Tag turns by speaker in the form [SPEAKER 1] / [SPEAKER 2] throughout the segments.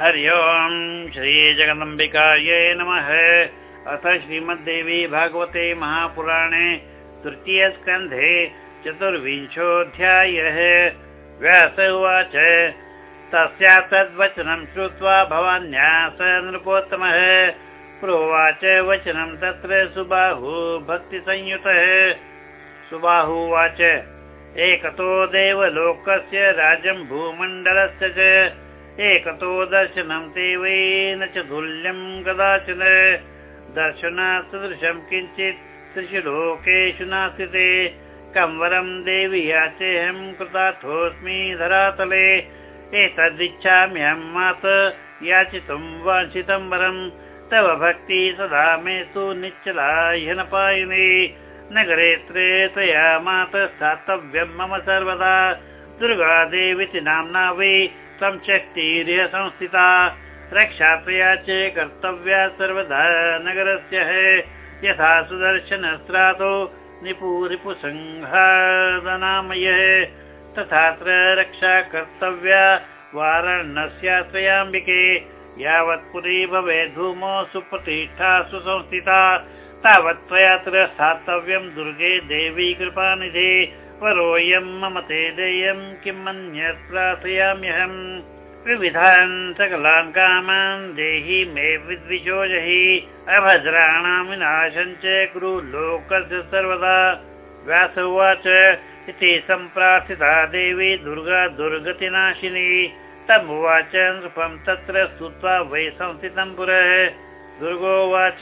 [SPEAKER 1] हरि ओम् श्रीजगदम्बिकायै नमः। अथ श्रीमद्देवी भागवते महापुराणे तृतीयस्कन्धे चतुर्विंशोऽध्यायः। व्यास उवाच तस्या तद्वचनं श्रुत्वा भवान्यास नृपोत्तमः प्रोवाच वचनं तत्र सुबाहु भक्तिसंयुतः सुबाहुवाच एकतो देवलोकस्य राजं भूमण्डलस्य च एकतो दर्शनं ते वै च तुल्यं कदाचन। दर्शनात् सदृशं किञ्चित् त्रिषु लोकेषु नास्ति ते कं देवि याचेऽहं कृतार्थोऽस्मि धरातले। एतदिच्छाम्यहं मात याचितुं वाञ्छितं वरं तव भक्ति सदा मे तु निश्चला ह्यनपायिनी नगरे त्वया मात स्थातव्यं मम सर्वदा। दुर्गादेवीति नाम्ना वै संस्थिता रक्षात्रया च कर्तव्या सर्वदा नगरस्य यथा सुदर्शनस्त्रातो निपुरिपुसंहादनामयः तथात्र रक्षा कर्तव्या वाराणस्याश्रयाम्बिके। यावत्पुरी भवेत् धूमो सुप्रतिष्ठा सुसंस्थिता तावत् त्वयात्र स्थातव्यं दुर्गे देवी कृपानिधे परोऽयं मम ते देयं किम् अन्यत् प्रार्थयाम्यहम्? विविधान् सकलान् कामान् देहि मे विद्विषो जहि। अभद्राणां विनाशं च कुरु लोकस्य सर्वदा। व्यास उवाच इति सम्प्रार्थिता देवी दुर्गा दुर्गतिनाशिनी। तमुवाच नृपं तत्र स्तुत्वा वै संस्थितं पुरः। दुर्गोवाच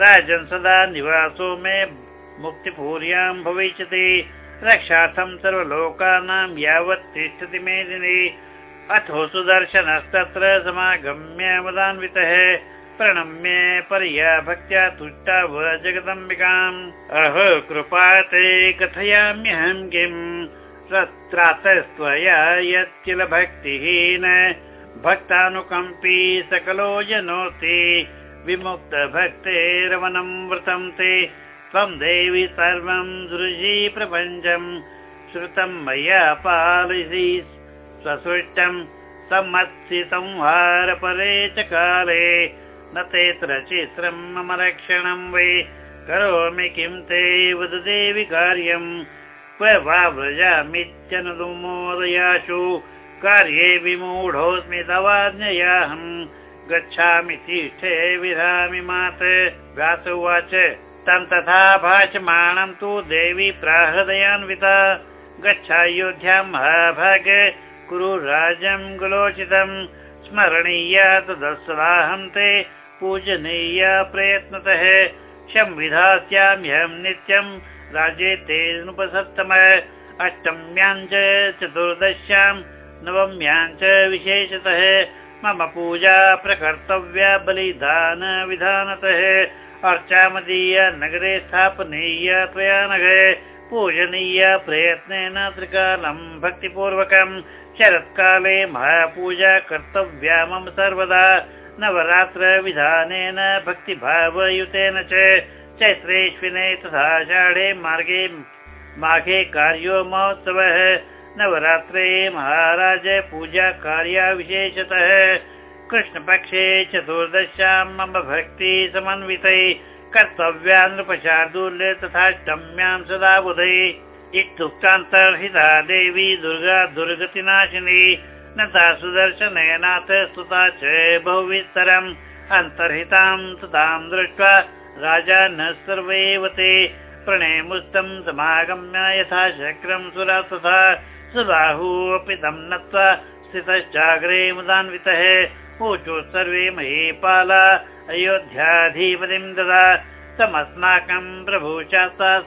[SPEAKER 1] राजन् सदा निवासो मे मुक्तिपूर्यां भविष्यति रक्षार्थं सर्वलोकानां यावत् तिष्ठति मेदिनी। अथो सुदर्शनस्तत्र समागम्य मदान्वितः। प्रणम्य पर्या भक्त्या तुष्टाव जगदम्बिकाम्। अह कृपा ते कथयाम्यहं किम् त्रातस्त्वया यत् किल भक्तिहीन। भक्तानुकम्पी सकलो जनोति। विमुक्तभक्तेरवनं व्रतं ते त्वं देवि सर्वं दृशि प्रपञ्चम् श्रुतं मया पालयसि। स्वसृष्टं समत्सि संहारपरे च काले न तेऽत्र चित्रं मम रक्षणं वै। करोमि किं ते वद देवि कार्यम् क्व वा व्रजामित्यनुमोदयाशु। कार्ये विमूढोऽस्मि तवाज्ञयाहम् गच्छामि तिष्ठे विधामि मात। व्यास उवाच तं तथा भाषमाणं तु देवी प्राहृदयान्विता। गच्छायोध्यां महाभाग कुरु राजं गुलोचितं। स्मरणीया तदस्वाहं ते पूजनीया प्रयत्नतः। संविधास्याम्यहं नित्यं राजे ते नुपसत्तम अष्टम्यां च चतुर्दश्यां नवम्यां च विशेषतः। मम पूजा प्रकर्तव्या बलिदानविधानतः अर्चामदीय नगरे स्थापनीय त्वया नगरे पूजनीय प्रयत्नेन त्रिकालं भक्तिपूर्वकं शरत्काले महापूजा कर्तव्या मम सर्वदा नवरात्रविधानेन भक्तिभावयुतेन च चैत्रेश्विने तथा षाढे मार्गे माघे कार्यो महोत्सवः नवरात्रे महाराज पूजा कार्या विशेषतः कृष्णपक्षे चतुर्दश्यां मम भक्ति समन्वितै कर्तव्या नृपशार्दूल्य तथाष्टम्यां सदा बुधै इत्युक्तान्तर्हिता देवी दुर्गा दुर्गतिनाशिनी नता सुदर्शनयनाथ स्तुता च बहुविस्तरम् अन्तर्हितां ततां दृष्ट्वा राजा न सर्वैव ते प्रणेमुस्तं समागम्य यथा शक्रं सुरा तथा सुबाहूपि तं नत्वा स्थितश्चाग्रे मुदान्वितः ऊचु सर्वे महीपाला। अयोध्याधिपतिं ददा समस्माकं प्रभु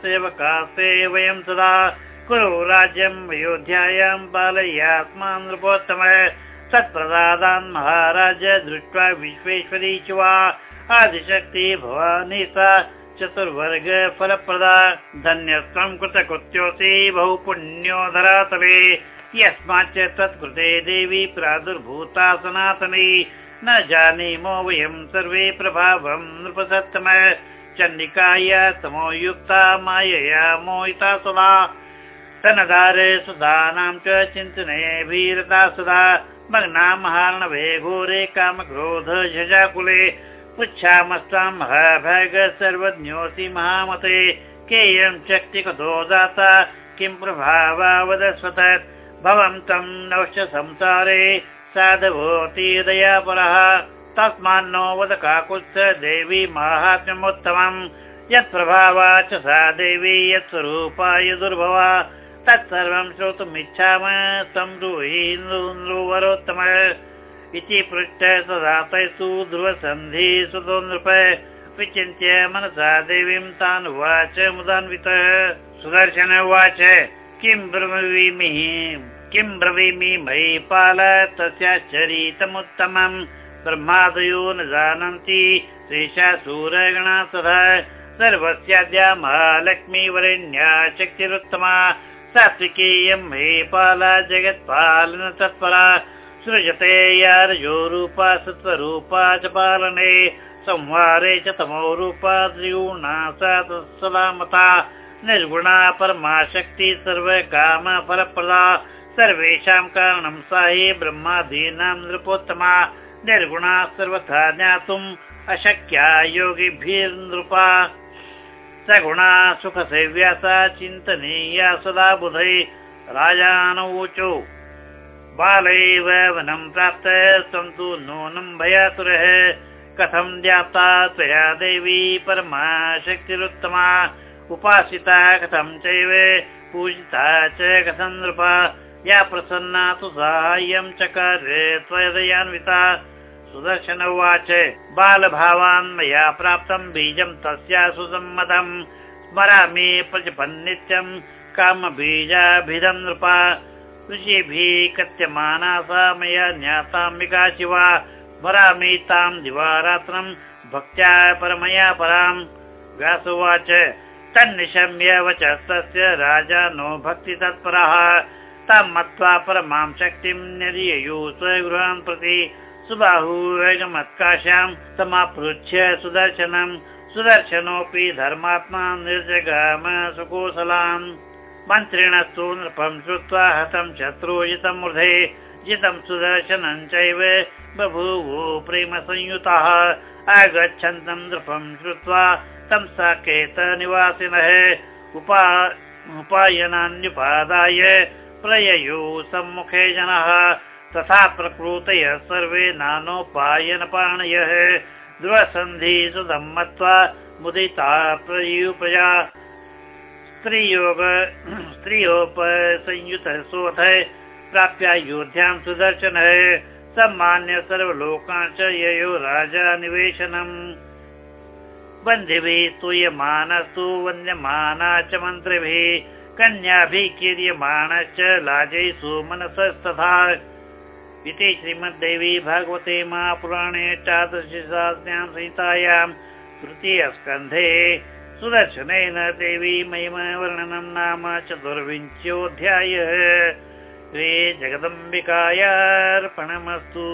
[SPEAKER 1] सेवकास्ते वयं सदा कुरु राज्यम् अयोध्यायां पालयास्मान् नृपोत्तमः। सत्प्रदादान् महाराज दृष्ट्वा विश्वेश्वरी च वा आदिशक्ति भवानी सा चतुर्वर्ग फलप्रदा। धन्यत्वं कृतकृत्योऽसि बहु पुण्यो धरातले यस्माच्च तत्कृते देवी प्रादुर्भूता सनातनी न जानीमो वयं सर्वे प्रभावं नृपसत्तम। चण्डिकाय तमो युक्ता मायया मोहिता सदा तनदारे सुधानां च चिन्तने भीरता सदा मग्ना महार्णवे घोरे कामक्रोध झजाकुले। पुच्छामस्तां महाभाग सर्वज्ञोऽसि महामते। केयं शक्ति कथो दाता किं प्रभावा वदस्वत भवन्तं नवश्च संसारे साधभवति तस्मान्नो वद काकुत्स देवी माहात्म्यमुत्तमम् यत्प्रभावा च सा देवी यत्स्वरूपाय दुर्भवा। तत्सर्वं श्रोतुमिच्छाम संवरोत्तम इति पृष्ठ तदातैस्तु ध्रुवसन्धि सुतो नृप विचिन्त्य मनसा देवीं तानुवाच मुदान्वितः। सुदर्शन उवाच किं ब्रवीमि? किं ब्रवीमि मयि पाल तस्याश्चरितमुत्तमम् ब्रह्मादयो न जानन्ति। श्रीशा सूरगणा तथा सर्वस्याद्या महालक्ष्मी वरेण्या शक्तिरुत्तमा। सात्विकीयं मे पाला जगत्पालन तत्परा सृजते या रजोरूपा सत्त्वरूपा च पालने। संहारे च तमो रूपा त्रिगुणा सा सलामता निर्गुणा परमा शक्ति सर्वकाम फलप्रदा। सर्वेषां कारणं सा हि ब्रह्मादीनां नृपोत्तमा। निर्गुणा सर्वथा ज्ञातुम् अशक्या योगिभिर्नृपा। सगुणा सुखसेव्यासा चिन्तनीया सदा बुधै। राजानवोचो बालैव वनं प्राप्त सन्तु नूनं भयातुरः। कथं ज्ञाता त्वया देवी परमा शक्तिरुत्तमा उपासिता कथं चैव पूजिता च कथं नृपा। या प्रसन्ना तु साहाय्यं चकार त्वदयान्विता सुदर्शन उवाच बालभावान् मया प्राप्तं बीजं तस्या सुसम्मतम्। स्मरामि प्रजपन्नित्यं कामबीजाभिधं नृपा। ऋषिभिः कथ्यमाना सा मया ज्ञाताम्बिका शिवा। स्मरामि तां दिवारात्रं भक्त्या परमया पराम्। व्यासुवाच तन्निशम्य वचस्तस्य राजा नो भक्ति तत्परः। तां मत्वा परमां शक्तिं निर्ययुः स्वगृहान् प्रति। सुबाहुवेगमत्काशां समापृच्छ्य सुदर्शनं। सुदर्शनोऽपि धर्मात्मा निर्जगाम सुकोसलान्। मन्त्रिणस्तु नृपं श्रुत्वा हतं शत्रुजितं मृधे। जितं सुदर्शनं चैव बभूवो प्रेमसंयुतः। आगच्छन्तं नृपं श्रुत्वा निवासिनः उपायनान्युपादाय प्रययु सम्मुखे जनः। तथा प्रकृतयः सर्वे नानोपायनपाणयः। ध्रुवसन्धि सुधं मत्वा मुदिता प्रयुपया। स्त्रियोग स्त्रियोपसंयुतः सोऽथ प्राप्यायोध्यां सुदर्शनः। सम्मान्य सर्वलोकान् च ययो राजा निवेशनम् बन्धिभिः स्तूयमानस्तु वन्द्यमाना च मन्त्रिभिः कन्याभिः कीर्यमाणश्च लाजैषु मनसस्तथा इति श्रीमद्देवी भगवते महापुराणे चादृश्यां संहितायां तृतीयस्कन्धे सुदर्शनेन देवी महिमवर्णनं नाम चतुर्विंशोऽध्यायः। श्री जगदम्बिकायार्पणमस्तु